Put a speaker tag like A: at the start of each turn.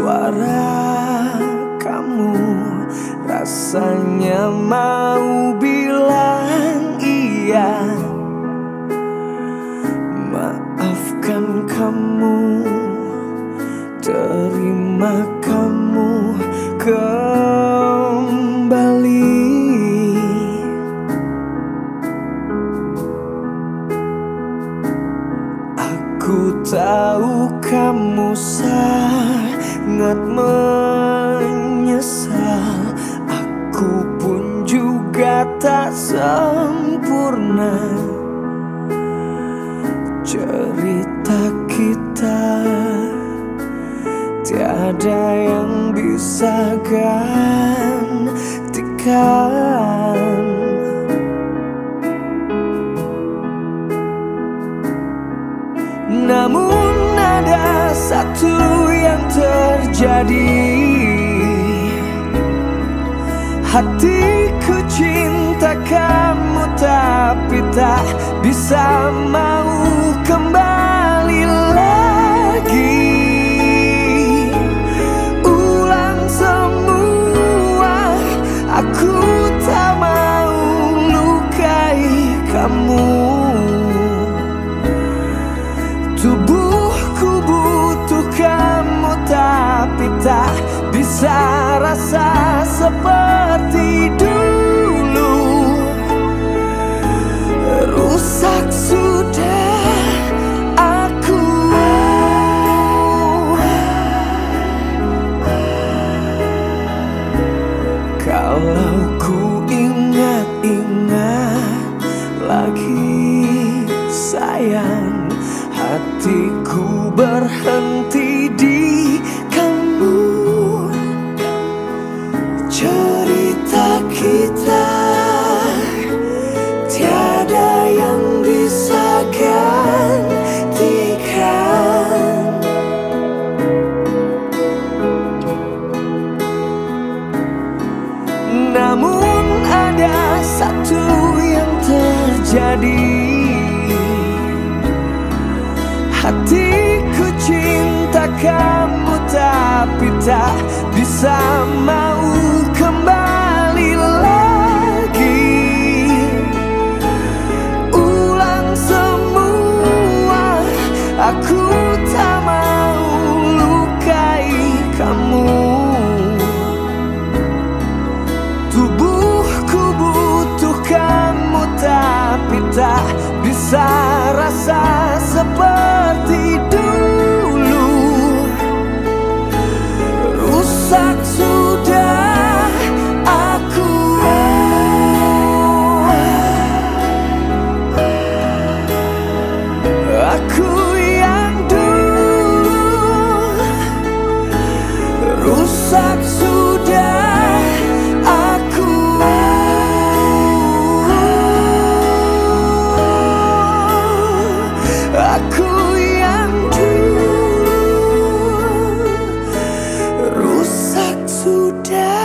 A: Suara kamu. Rasanya mau bilang iya. Maafkan kamu Terima kamu. Kembali. Aku tahu kamu sah sangat menyesal. Aku pun juga tak sempurna. Cerita kita Tiada yang bisa gantikan. Namun ada satu yang terjadi. Hatiku cinta kamu tapi tak bisa mau rasa seperti dulu. Rusak sudah aku. Kalau ku ingat-ingat lagi sayang Hatiku berhenti ada satu yang terjadi. Hatiku cinta kamu tapi tak bisa mau kembali lagi. Ulang semua aku rasa seperti dulu. Rusak sudah aku. Aku sudah